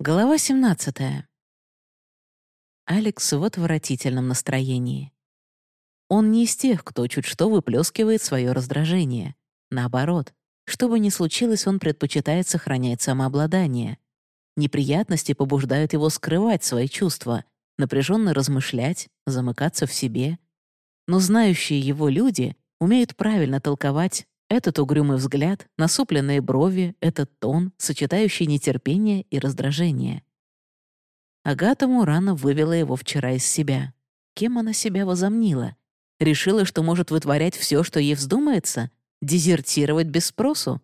Глава 17. Алекс в отвратительном настроении. Он не из тех, кто чуть что выплескивает свое раздражение. Наоборот, что бы ни случилось, он предпочитает сохранять самообладание. Неприятности побуждают его скрывать свои чувства, напряженно размышлять, замыкаться в себе. Но знающие его люди умеют правильно толковать этот угрюмый взгляд, насупленные брови, этот тон, сочетающий нетерпение и раздражение. Агата Мурана вывела его вчера из себя. Кем она себя возомнила? Решила, что может вытворять все, что ей вздумается? Дезертировать без спросу?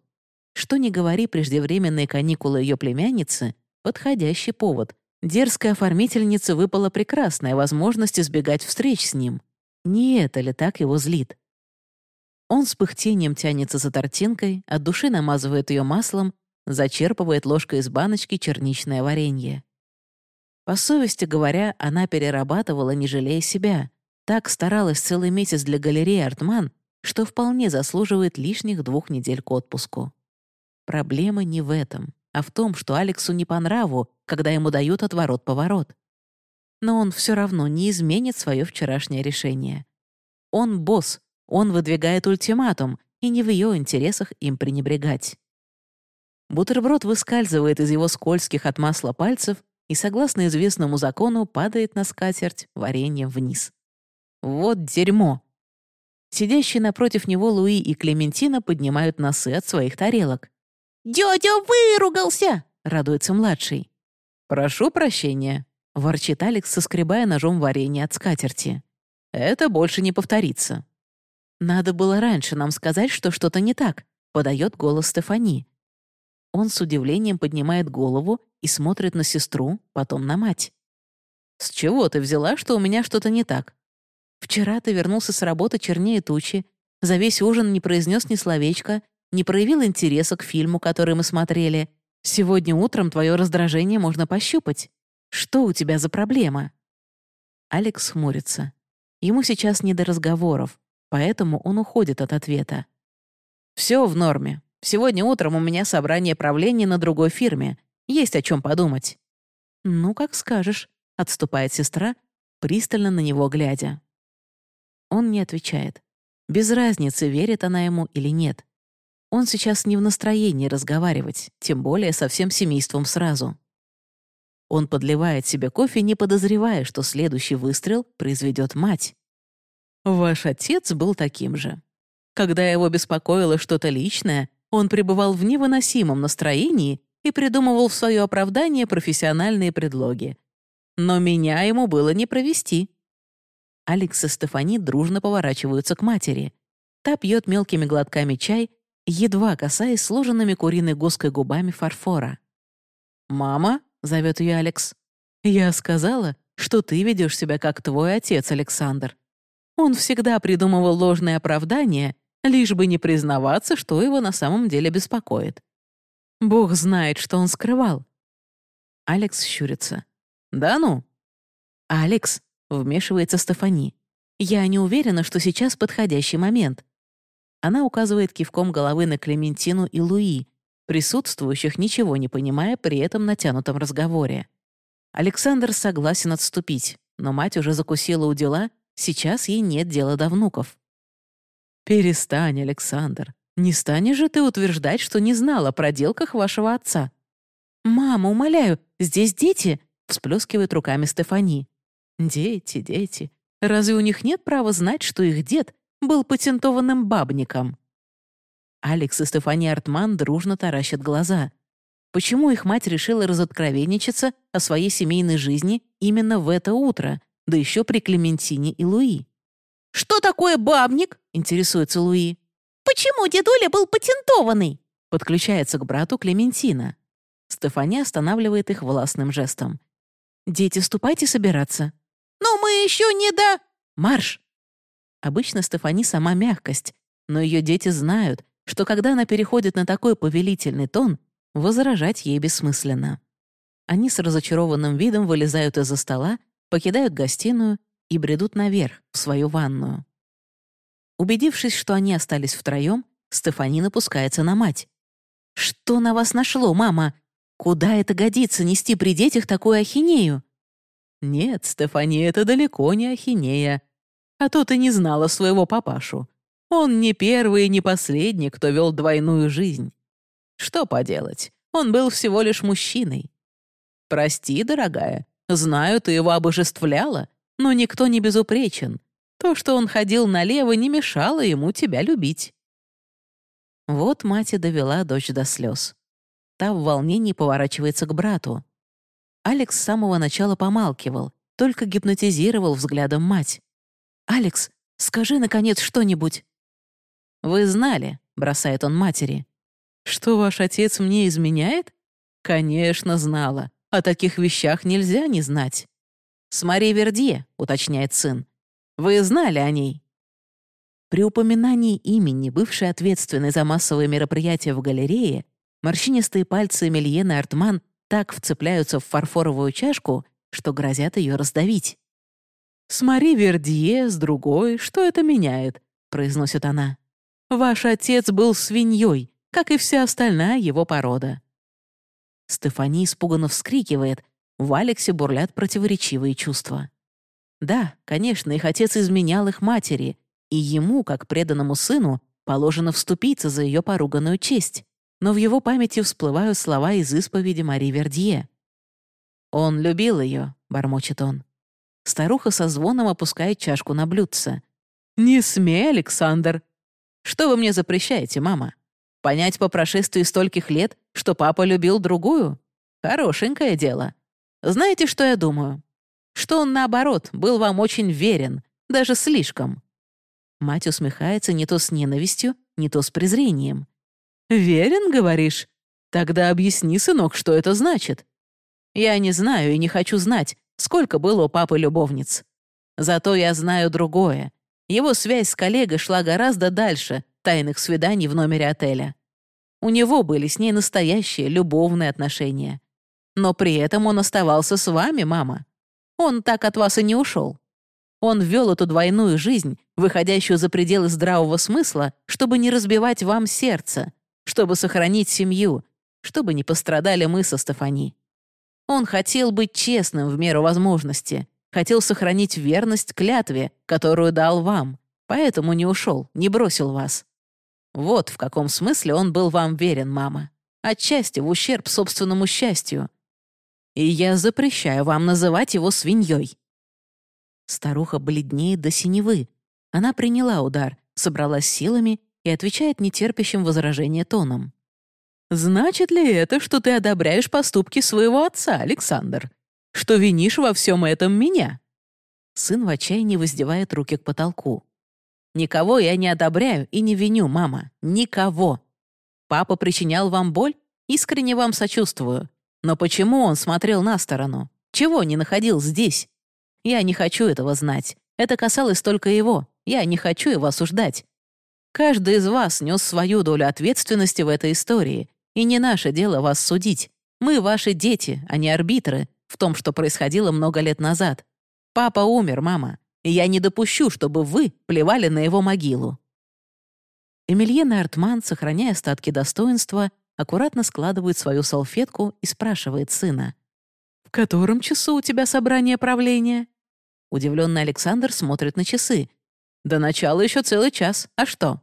Что не говори, преждевременные каникулы ее племянницы — подходящий повод. Дерзкая оформительница выпала прекрасная возможность избегать встреч с ним. Не это ли так его злит? Он с пыхтением тянется за тортинкой, от души намазывает ее маслом, зачерпывает ложкой из баночки черничное варенье. По совести говоря, она перерабатывала, не жалея себя. Так старалась целый месяц для галереи «Артман», что вполне заслуживает лишних двух недель к отпуску. Проблема не в этом, а в том, что Алексу не по нраву, когда ему дают отворот-поворот. Но он все равно не изменит свое вчерашнее решение. Он босс, он выдвигает ультиматум, и не в ее интересах им пренебрегать. Бутерброд выскальзывает из его скользких от масла пальцев и, согласно известному закону, падает на скатерть вареньем вниз. Вот дерьмо! Сидящие напротив него Луи и Клементина поднимают носы от своих тарелок. «Дядя выругался!» — радуется младший. «Прошу прощения», — ворчит Алекс, соскребая ножом варенье от скатерти. «Это больше не повторится». «Надо было раньше нам сказать, что что-то не так», — подает голос Стефани. Он с удивлением поднимает голову и смотрит на сестру, потом на мать. «С чего ты взяла, что у меня что-то не так? Вчера ты вернулся с работы чернее тучи, за весь ужин не произнес ни словечка, не проявил интереса к фильму, который мы смотрели. Сегодня утром твое раздражение можно пощупать. Что у тебя за проблема?» Алекс хмурится. Ему сейчас не до разговоров поэтому он уходит от ответа. «Все в норме. Сегодня утром у меня собрание правления на другой фирме. Есть о чем подумать». «Ну, как скажешь», — отступает сестра, пристально на него глядя. Он не отвечает. Без разницы, верит она ему или нет. Он сейчас не в настроении разговаривать, тем более со всем семейством сразу. Он подливает себе кофе, не подозревая, что следующий выстрел произведет мать. Ваш отец был таким же. Когда его беспокоило что-то личное, он пребывал в невыносимом настроении и придумывал в свое оправдание профессиональные предлоги. Но меня ему было не провести. Алекс и Стефани дружно поворачиваются к матери. Та пьет мелкими глотками чай, едва касаясь сложенными куриной гуской губами фарфора. «Мама», — зовет ее Алекс, — «я сказала, что ты ведешь себя как твой отец, Александр. Он всегда придумывал ложные оправдания, лишь бы не признаваться, что его на самом деле беспокоит. Бог знает, что он скрывал. Алекс щурится. «Да ну?» «Алекс», — вмешивается Стефани. «Я не уверена, что сейчас подходящий момент». Она указывает кивком головы на Клементину и Луи, присутствующих, ничего не понимая при этом натянутом разговоре. Александр согласен отступить, но мать уже закусила у дела Сейчас ей нет дела до внуков. «Перестань, Александр. Не станешь же ты утверждать, что не знала о проделках вашего отца?» «Мама, умоляю, здесь дети!» — всплескивает руками Стефани. «Дети, дети. Разве у них нет права знать, что их дед был патентованным бабником?» Алекс и Стефани Артман дружно таращат глаза. Почему их мать решила разоткровенничаться о своей семейной жизни именно в это утро, да еще при Клементине и Луи. «Что такое бабник?» — интересуется Луи. «Почему дедуля был патентованный?» — подключается к брату Клементина. Стефания останавливает их властным жестом. «Дети, ступайте собираться». «Но мы еще не до...» «Марш!» Обычно Стефани сама мягкость, но ее дети знают, что когда она переходит на такой повелительный тон, возражать ей бессмысленно. Они с разочарованным видом вылезают из-за стола покидают гостиную и бредут наверх, в свою ванную. Убедившись, что они остались втроем, Стефани напускается на мать. «Что на вас нашло, мама? Куда это годится нести при детях такую ахинею? Нет, Стефания, это далеко не ахинея. А то ты не знала своего папашу. Он не первый и не последний, кто вел двойную жизнь. Что поделать, он был всего лишь мужчиной. Прости, дорогая, знаю, ты его обожествляла, но никто не безупречен. То, что он ходил налево, не мешало ему тебя любить. Вот мать и довела дочь до слез. Та в волнении поворачивается к брату. Алекс с самого начала помалкивал, только гипнотизировал взглядом мать. «Алекс, скажи, наконец, что-нибудь». «Вы знали», — бросает он матери. «Что ваш отец мне изменяет?» «Конечно, знала. О таких вещах нельзя не знать». «С Мари Вердье», — уточняет сын. «Вы знали о ней?» При упоминании имени бывшей ответственной за массовые мероприятия в галерее морщинистые пальцы Эмильены Артман так вцепляются в фарфоровую чашку, что грозят ее раздавить. «С Мари Вердье, с другой, что это меняет?» — произносит она. «Ваш отец был свиньей, как и вся остальная его порода». Стефани испуганно вскрикивает, в Алексе бурлят противоречивые чувства. Да, конечно, их отец изменял их матери, и ему, как преданному сыну, положено вступиться за ее поруганную честь. Но в его памяти всплывают слова из исповеди Мари Вердье. «Он любил ее», — бормочет он. Старуха со звоном опускает чашку на блюдце. «Не смей, Александр!» «Что вы мне запрещаете, мама? Понять по прошествии стольких лет, что папа любил другую? Хорошенькое дело. Знаете, что я думаю? Что он, наоборот, был вам очень верен, даже слишком». Мать усмехается не то с ненавистью, не то с презрением. «Верен, говоришь? Тогда объясни, сынок, что это значит». «Я не знаю и не хочу знать, сколько было у папы любовниц. Зато я знаю другое. Его связь с коллегой шла гораздо дальше тайных свиданий в номере отеля. У него были с ней настоящие любовные отношения. Но при этом он оставался с вами, мама. Он так от вас и не ушел. Он вел эту двойную жизнь, выходящую за пределы здравого смысла, чтобы не разбивать вам сердце, чтобы сохранить семью, чтобы не пострадали мы со Стефани. Он хотел быть честным в меру возможности, хотел сохранить верность клятве, которую дал вам, поэтому не ушел, не бросил вас. Вот в каком смысле он был вам верен, мама. Отчасти в ущерб собственному счастью. И я запрещаю вам называть его свиньей». Старуха бледнеет до синевы. Она приняла удар, собралась силами и отвечает нетерпящим возражения тоном. «Значит ли это, что ты одобряешь поступки своего отца, Александр? Что винишь во всем этом меня?» Сын в отчаянии воздевает руки к потолку. Никого я не одобряю и не виню, мама. Никого. Папа причинял вам боль? Искренне вам сочувствую. Но почему он смотрел на сторону? Чего не находил здесь? Я не хочу этого знать. Это касалось только его. Я не хочу его осуждать. Каждый из вас нес свою долю ответственности в этой истории, и не наше дело вас судить. Мы ваши дети, а не арбитры в том, что происходило много лет назад. Папа умер, мама и я не допущу, чтобы вы плевали на его могилу». Эмильена Артман, сохраняя остатки достоинства, аккуратно складывает свою салфетку и спрашивает сына. «В котором часу у тебя собрание правления?» Удивленный Александр смотрит на часы. «До начала еще целый час. А что?»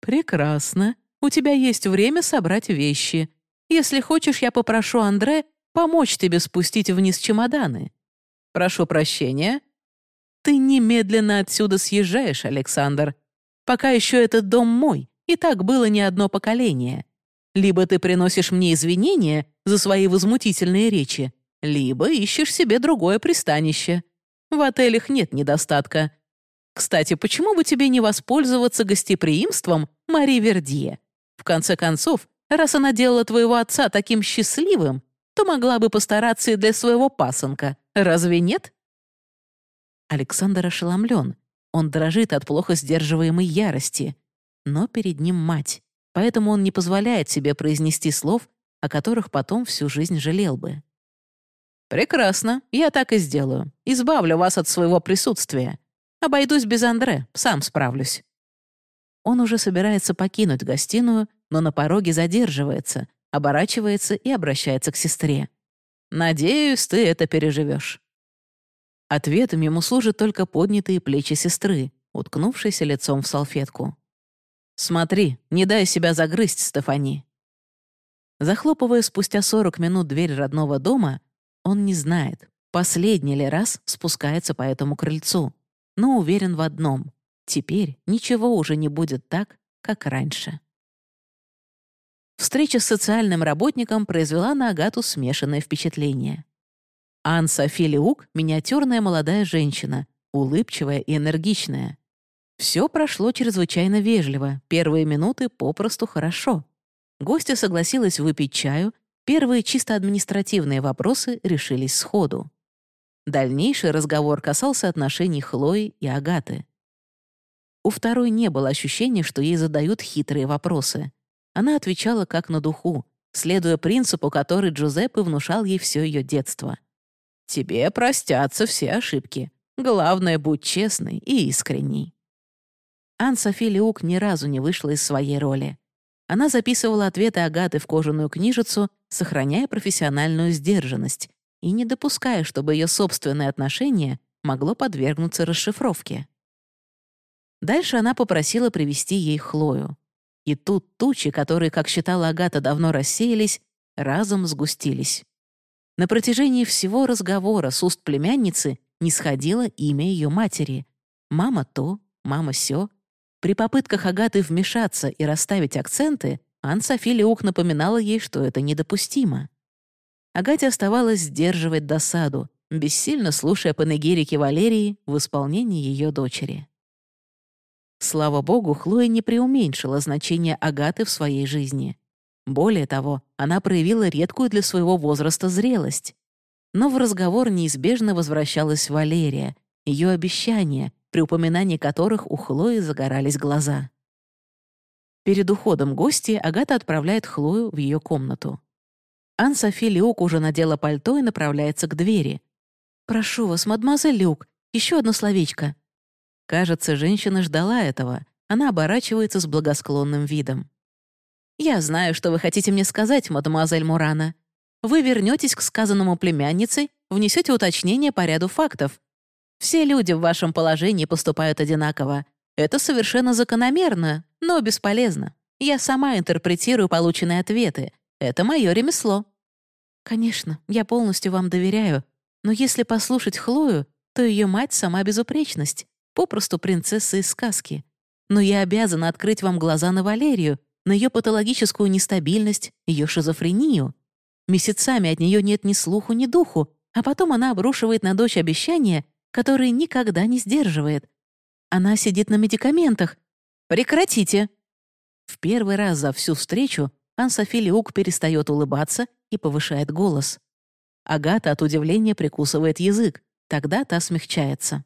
«Прекрасно. У тебя есть время собрать вещи. Если хочешь, я попрошу Андре помочь тебе спустить вниз чемоданы. Прошу прощения, ты немедленно отсюда съезжаешь, Александр. Пока еще этот дом мой, и так было не одно поколение. Либо ты приносишь мне извинения за свои возмутительные речи, либо ищешь себе другое пристанище. В отелях нет недостатка. Кстати, почему бы тебе не воспользоваться гостеприимством Мари Вердье? В конце концов, раз она делала твоего отца таким счастливым, то могла бы постараться и для своего пасынка. Разве нет? Александр ошеломлен. Он дрожит от плохо сдерживаемой ярости. Но перед ним мать, поэтому он не позволяет себе произнести слов, о которых потом всю жизнь жалел бы. «Прекрасно, я так и сделаю. Избавлю вас от своего присутствия. Обойдусь без Андре, сам справлюсь». Он уже собирается покинуть гостиную, но на пороге задерживается, оборачивается и обращается к сестре. «Надеюсь, ты это переживешь. Ответом ему служат только поднятые плечи сестры, уткнувшейся лицом в салфетку. «Смотри, не дай себя загрызть, Стефани». Захлопывая спустя 40 минут дверь родного дома, он не знает, последний ли раз спускается по этому крыльцу, но уверен в одном — теперь ничего уже не будет так, как раньше. Встреча с социальным работником произвела на Агату смешанное впечатление. Ан Софи Леук — миниатюрная молодая женщина, улыбчивая и энергичная. Все прошло чрезвычайно вежливо, первые минуты попросту хорошо. Гостья согласилась выпить чаю, первые чисто административные вопросы решились сходу. Дальнейший разговор касался отношений Хлои и Агаты. У второй не было ощущения, что ей задают хитрые вопросы. Она отвечала как на духу, следуя принципу, который Джузеппе внушал ей все ее детство. «Тебе простятся все ошибки. Главное, будь честной и искренней». Ан-Софи Леук ни разу не вышла из своей роли. Она записывала ответы Агаты в кожаную книжицу, сохраняя профессиональную сдержанность и не допуская, чтобы ее собственное отношение могло подвергнуться расшифровке. Дальше она попросила привести ей Хлою. И тут тучи, которые, как считала Агата, давно рассеялись, разом сгустились. На протяжении всего разговора с уст племянницы не сходило имя ее матери. Мама то, мама сё. При попытках Агаты вмешаться и расставить акценты, Ан-Софи Леук напоминала ей, что это недопустимо. Агате оставалось сдерживать досаду, бессильно слушая панегирики Валерии в исполнении ее дочери. Слава богу, Хлоя не преуменьшила значение Агаты в своей жизни. Более того, она проявила редкую для своего возраста зрелость. Но в разговор неизбежно возвращалась Валерия, ее обещания, при упоминании которых у Хлои загорались глаза. Перед уходом гости Агата отправляет Хлою в ее комнату. Ан-Софи Люк уже надела пальто и направляется к двери. «Прошу вас, мадемуазель Люк, еще одно словечко». Кажется, женщина ждала этого. Она оборачивается с благосклонным видом. «Я знаю, что вы хотите мне сказать, мадемуазель Мурана. Вы вернетесь к сказанному племяннице, внесете уточнение по ряду фактов. Все люди в вашем положении поступают одинаково. Это совершенно закономерно, но бесполезно. Я сама интерпретирую полученные ответы. Это мое ремесло». «Конечно, я полностью вам доверяю. Но если послушать Хлою, то ее мать — сама безупречность, попросту принцесса из сказки. Но я обязана открыть вам глаза на Валерию, на ее патологическую нестабильность, ее шизофрению. Месяцами от нее нет ни слуху, ни духу, а потом она обрушивает на дочь обещания, которые никогда не сдерживает. Она сидит на медикаментах. Прекратите! В первый раз за всю встречу Ан-Софи Лиук перестает улыбаться и повышает голос. Агата от удивления прикусывает язык. Тогда та смягчается.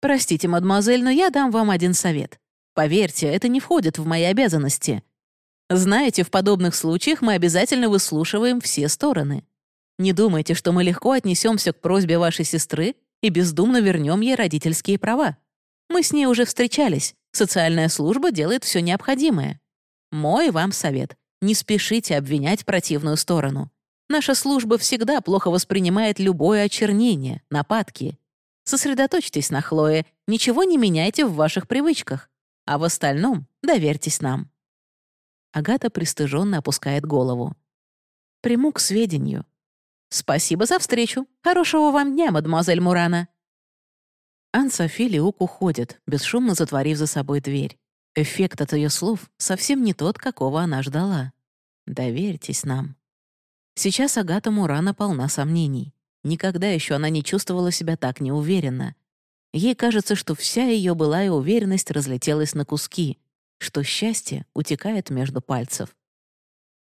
«Простите, мадемуазель, но я дам вам один совет. Поверьте, это не входит в мои обязанности. Знаете, в подобных случаях мы обязательно выслушиваем все стороны. Не думайте, что мы легко отнесемся к просьбе вашей сестры и бездумно вернем ей родительские права. Мы с ней уже встречались, социальная служба делает все необходимое. Мой вам совет — не спешите обвинять противную сторону. Наша служба всегда плохо воспринимает любое очернение, нападки. Сосредоточьтесь на Хлое, ничего не меняйте в ваших привычках, а в остальном доверьтесь нам. Агата пристыженно опускает голову. «Приму к сведению. Спасибо за встречу. Хорошего вам дня, мадемуазель Мурана». Ан-Софи Лиук уходит, бесшумно затворив за собой дверь. Эффект от ее слов совсем не тот, какого она ждала. «Доверьтесь нам». Сейчас Агата Мурана полна сомнений. Никогда еще она не чувствовала себя так неуверенно. Ей кажется, что вся ее былая уверенность разлетелась на куски, что счастье утекает между пальцев.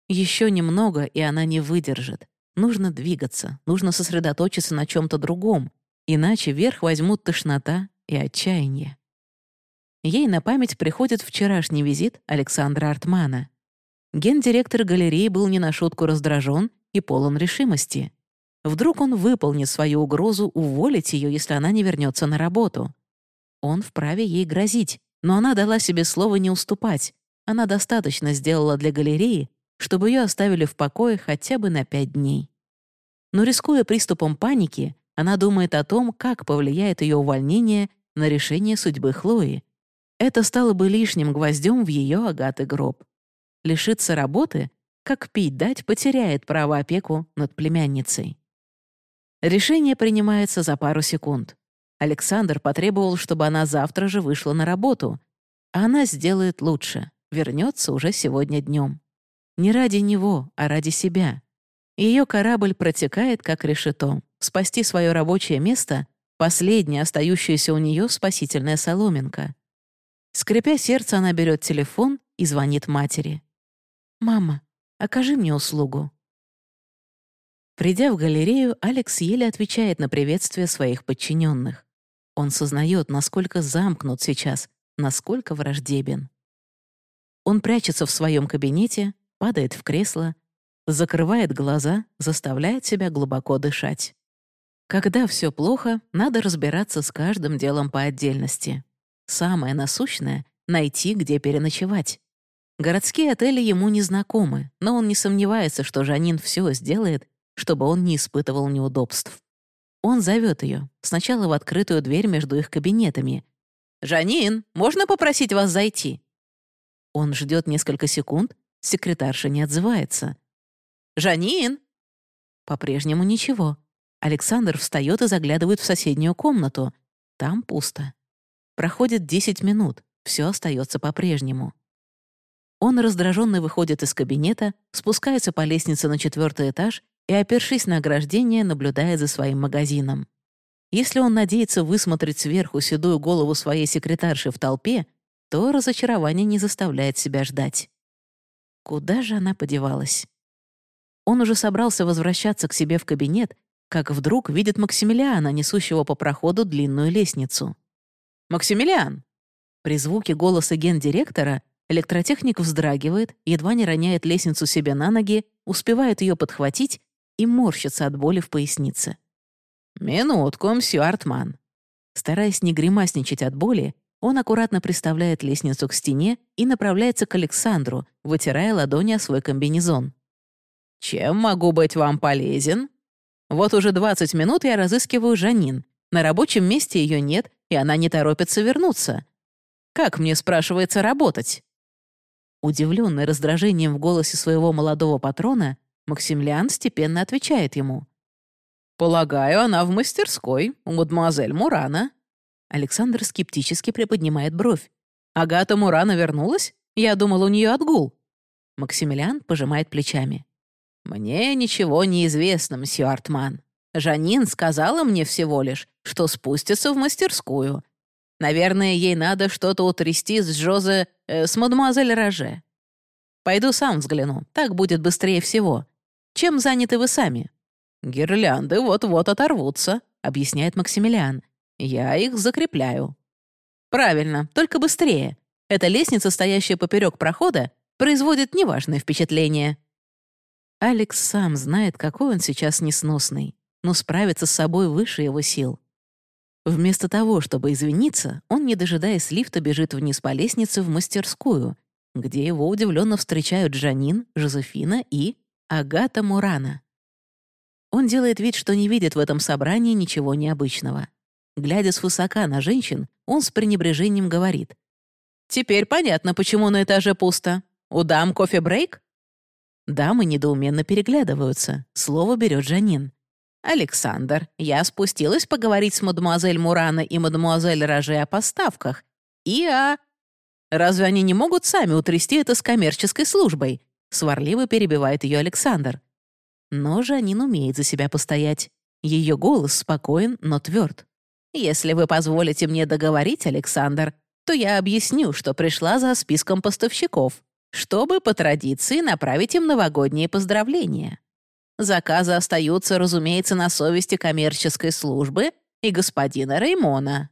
Еще немного, и она не выдержит. Нужно двигаться, нужно сосредоточиться на чем то другом, иначе верх возьмут тошнота и отчаяние. Ей на память приходит вчерашний визит Александра Артмана. Гендиректор галереи был не на шутку раздражен и полон решимости. Вдруг он выполнит свою угрозу уволить ее, если она не вернется на работу. Он вправе ей грозить, но она дала себе слово не уступать. Она достаточно сделала для галереи, чтобы ее оставили в покое хотя бы на пять дней. Но рискуя приступом паники, она думает о том, как повлияет ее увольнение на решение судьбы Хлои. Это стало бы лишним гвоздем в ее агаты гроб. Лишиться работы, как пить дать, потеряет право опеку над племянницей. Решение принимается за пару секунд. Александр потребовал, чтобы она завтра же вышла на работу, а она сделает лучше, вернется уже сегодня днем. Не ради него, а ради себя. Ее корабль протекает, как решето. Спасти свое рабочее место — последняя остающаяся у нее спасительная соломинка. Скрипя сердце, она берет телефон и звонит матери. «Мама, окажи мне услугу». Придя в галерею, Алекс еле отвечает на приветствие своих подчиненных. Он сознает, насколько замкнут сейчас, насколько враждебен. Он прячется в своем кабинете, падает в кресло, закрывает глаза, заставляет себя глубоко дышать. Когда все плохо, надо разбираться с каждым делом по отдельности. Самое насущное — найти, где переночевать. Городские отели ему не знакомы, но он не сомневается, что Жанин все сделает, чтобы он не испытывал неудобств. Он зовет ее, сначала в открытую дверь между их кабинетами. «Жанин, можно попросить вас зайти?» Он ждет несколько секунд, Секретарша не отзывается. «Жанин!» По-прежнему ничего. Александр встает и заглядывает в соседнюю комнату. Там пусто. Проходит 10 минут. Все остается по-прежнему. Он раздраженно выходит из кабинета, спускается по лестнице на четвертый этаж и, опершись на ограждение, наблюдает за своим магазином. Если он надеется высмотреть сверху седую голову своей секретарши в толпе, то разочарование не заставляет себя ждать. Куда же она подевалась? Он уже собрался возвращаться к себе в кабинет, как вдруг видит Максимилиана, несущего по проходу длинную лестницу. «Максимилиан!» При звуке голоса гендиректора электротехник вздрагивает, едва не роняет лестницу себе на ноги, успевает ее подхватить и морщится от боли в пояснице. «Минутку, мсью Артман». Стараясь не гримасничать от боли, он аккуратно приставляет лестницу к стене и направляется к Александру, вытирая ладони о свой комбинезон. «Чем могу быть вам полезен?» «Вот уже 20 минут я разыскиваю Жанин. На рабочем месте ее нет, и она не торопится вернуться. Как мне, спрашивается, работать?» Удивленный раздражением в голосе своего молодого патрона, Максимилиан степенно отвечает ему. «Полагаю, она в мастерской, у мадемуазель Мурана. Александр скептически приподнимает бровь. «Агата Мурана вернулась? Я думал, у нее отгул». Максимилиан пожимает плечами. «Мне ничего не известно, мсье Артман. Жанин сказала мне всего лишь, что спустится в мастерскую. Наверное, ей надо что-то утрясти с Жозе... Э, с мадемуазель Роже. Пойду сам взгляну, так будет быстрее всего. Чем заняты вы сами?» «Гирлянды вот-вот оторвутся», — объясняет Максимилиан. Я их закрепляю. Правильно, только быстрее. Эта лестница, стоящая поперек прохода, производит неважное впечатление. Алекс сам знает, какой он сейчас несносный, но справиться с собой выше его сил. Вместо того, чтобы извиниться, он, не дожидаясь лифта, бежит вниз по лестнице в мастерскую, где его удивленно встречают Жанин, Жозефина и Агата Мурана. Он делает вид, что не видит в этом собрании ничего необычного. Глядя свысока на женщин, он с пренебрежением говорит. «Теперь понятно, почему на этаже пусто. У дам кофе-брейк?» Дамы недоуменно переглядываются. Слово берет Жанин. «Александр, я спустилась поговорить с мадемуазель Мурана и мадемуазель Роже о поставках. И о...» «Разве они не могут сами утрясти это с коммерческой службой?» Сварливо перебивает ее Александр. Но Жанин умеет за себя постоять. Ее голос спокоен, но тверд. Если вы позволите мне договорить, Александр, то я объясню, что пришла за списком поставщиков, чтобы по традиции направить им новогодние поздравления. Заказы остаются, разумеется, на совести коммерческой службы и господина Реймона».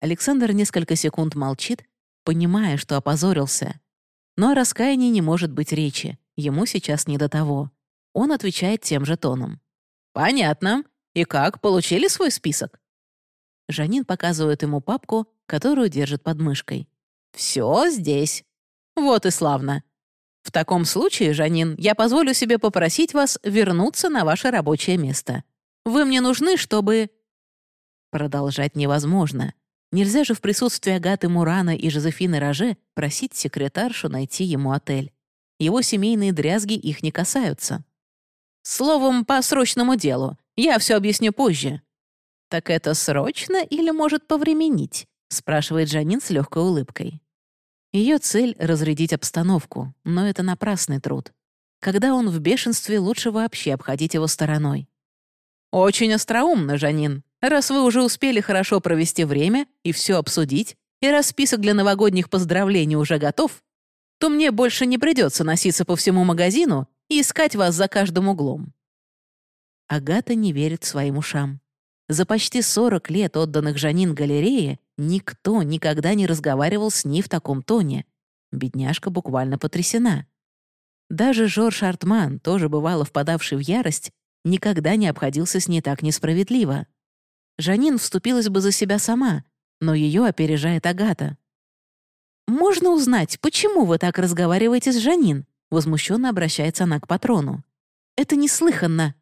Александр несколько секунд молчит, понимая, что опозорился. Но о раскаянии не может быть речи, ему сейчас не до того. Он отвечает тем же тоном. «Понятно. И как, получили свой список?» Жанин показывает ему папку, которую держит под мышкой. «Все здесь. Вот и славно. В таком случае, Жанин, я позволю себе попросить вас вернуться на ваше рабочее место. Вы мне нужны, чтобы...» Продолжать невозможно. Нельзя же в присутствии Агаты Мурана и Жозефины Роже просить секретаршу найти ему отель. Его семейные дрязги их не касаются. Словом, по срочному делу. Я все объясню позже. «Так это срочно или может повременить?» — спрашивает Жанин с легкой улыбкой. Ее цель — разрядить обстановку, но это напрасный труд. Когда он в бешенстве, лучше вообще обходить его стороной. «Очень остроумно, Жанин. Раз вы уже успели хорошо провести время и все обсудить, и раз список для новогодних поздравлений уже готов, то мне больше не придется носиться по всему магазину и искать вас за каждым углом». Агата не верит своим ушам. За почти 40 лет, отданных Жанин галерее, никто никогда не разговаривал с ней в таком тоне. Бедняжка буквально потрясена. Даже Жорж Артман, тоже бывало впадавший в ярость, никогда не обходился с ней так несправедливо. Жанин вступилась бы за себя сама, но ее опережает Агата. «Можно узнать, почему вы так разговариваете с Жанин?» Возмущенно обращается она к патрону. «Это неслыханно!»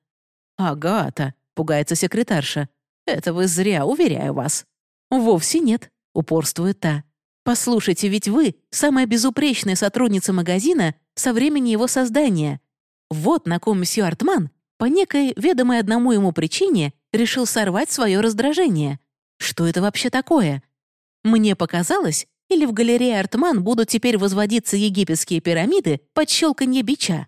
«Агата!» — пугается секретарша. «Это вы зря, уверяю вас». «Вовсе нет», — упорствует та. «Послушайте, ведь вы — самая безупречная сотрудница магазина со времени его создания. Вот на ком месье Артман по некой ведомой одному ему причине решил сорвать свое раздражение. Что это вообще такое? Мне показалось, или в галерее Артман будут теперь возводиться египетские пирамиды под щелканье бича.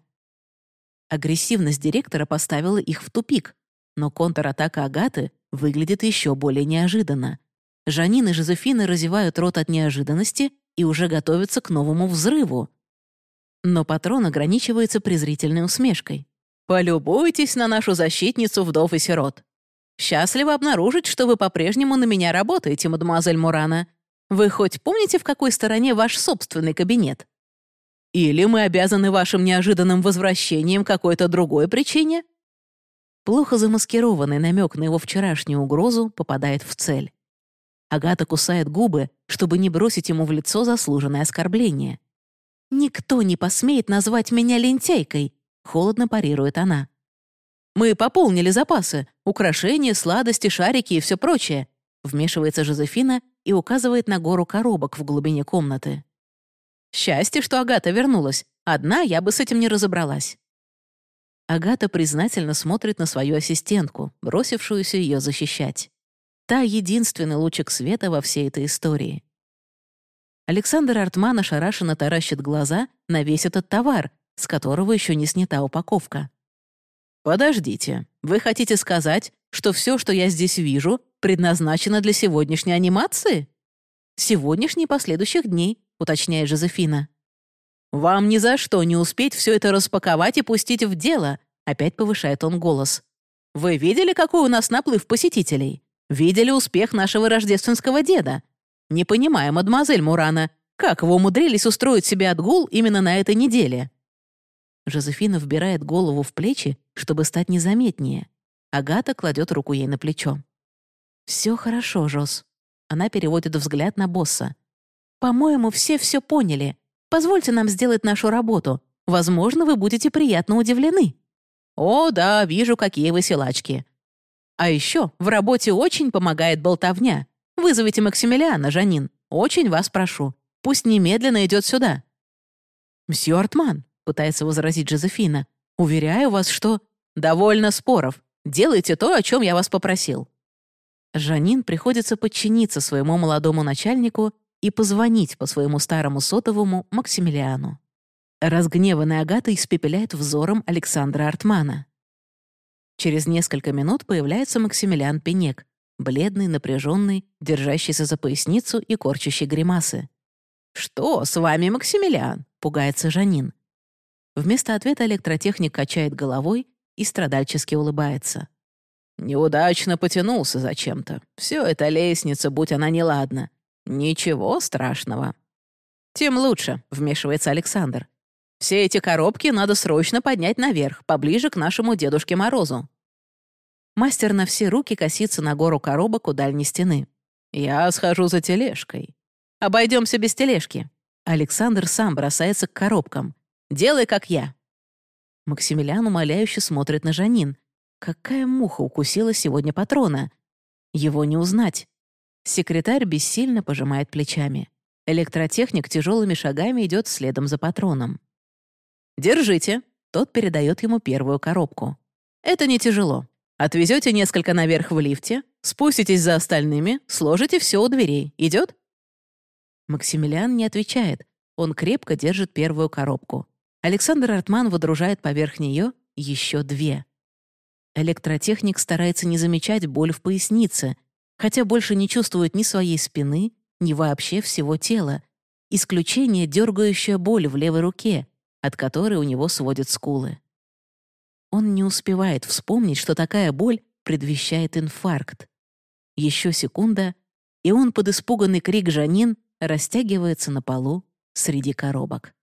Агрессивность директора поставила их в тупик, но контратака Агаты выглядит еще более неожиданно. Жанин и Жозефина разевают рот от неожиданности и уже готовятся к новому взрыву. Но патрон ограничивается презрительной усмешкой. «Полюбуйтесь на нашу защитницу вдов и сирот. Счастливо обнаружить, что вы по-прежнему на меня работаете, мадемуазель Мурана. Вы хоть помните, в какой стороне ваш собственный кабинет? Или мы обязаны вашим неожиданным возвращением какой-то другой причине?» Плохо замаскированный намек на его вчерашнюю угрозу попадает в цель. Агата кусает губы, чтобы не бросить ему в лицо заслуженное оскорбление. «Никто не посмеет назвать меня лентяйкой», — холодно парирует она. «Мы пополнили запасы, украшения, сладости, шарики и все прочее», — вмешивается Жозефина и указывает на гору коробок в глубине комнаты. «Счастье, что Агата вернулась. Одна я бы с этим не разобралась». Агата признательно смотрит на свою ассистентку, бросившуюся ее защищать. Та — единственный лучик света во всей этой истории. Александр Артман ошарашенно таращит глаза на весь этот товар, с которого еще не снята упаковка. «Подождите, вы хотите сказать, что все, что я здесь вижу, предназначено для сегодняшней анимации?» «Сегодняшней последующих дней», — уточняет Жозефина. «Вам ни за что не успеть все это распаковать и пустить в дело», — опять повышает он голос. «Вы видели, какой у нас наплыв посетителей? Видели успех нашего рождественского деда? Не понимаю, мадемуазель Мурана, как вы умудрились устроить себе отгул именно на этой неделе?» Жозефина вбирает голову в плечи, чтобы стать незаметнее. Агата кладет руку ей на плечо. «Все хорошо, Жоз». Она переводит взгляд на босса. «По-моему, все все поняли. Позвольте нам сделать нашу работу. Возможно, вы будете приятно удивлены». «О, да, вижу, какие вы силачки. А еще в работе очень помогает болтовня. Вызовите Максимилиана, Жанин. Очень вас прошу. Пусть немедленно идет сюда». «Мсье Артман», — пытается возразить Жозефина, «уверяю вас, что...» «Довольно споров. Делайте то, о чем я вас попросил». Жанин приходится подчиниться своему молодому начальнику и позвонить по своему старому сотовому Максимилиану. Разгневанная Агата испепеляет взором Александра Артмана. Через несколько минут появляется Максимилиан Пенек, бледный, напряженный, держащийся за поясницу и корчащий гримасы. «Что с вами, Максимилиан?» — пугается Жанин. Вместо ответа электротехник качает головой и страдальчески улыбается. «Неудачно потянулся зачем-то. Все это лестница, будь она неладна. «Ничего страшного». «Тем лучше», — вмешивается Александр. «Все эти коробки надо срочно поднять наверх, поближе к нашему Дедушке Морозу». Мастер на все руки косится на гору коробок у дальней стены. «Я схожу за тележкой». «Обойдемся без тележки». Александр сам бросается к коробкам. Делай, как я». Максимилиан умоляюще смотрит на Жанин. Какая муха укусила сегодня патрона? Его не узнать. Секретарь бессильно пожимает плечами. Электротехник тяжелыми шагами идет следом за патроном. «Держите», — тот передает ему первую коробку. «Это не тяжело. Отвезете несколько наверх в лифте, спуститесь за остальными, сложите все у дверей. Идет?» Максимилиан не отвечает. Он крепко держит первую коробку. Александр Артман выдружает поверх нее еще две. Электротехник старается не замечать боль в пояснице, хотя больше не чувствует ни своей спины, ни вообще всего тела. Исключение — дергающая боль в левой руке, от которой у него сводят скулы. Он не успевает вспомнить, что такая боль предвещает инфаркт. Еще секунда, и он под испуганный крик Жанин растягивается на полу среди коробок.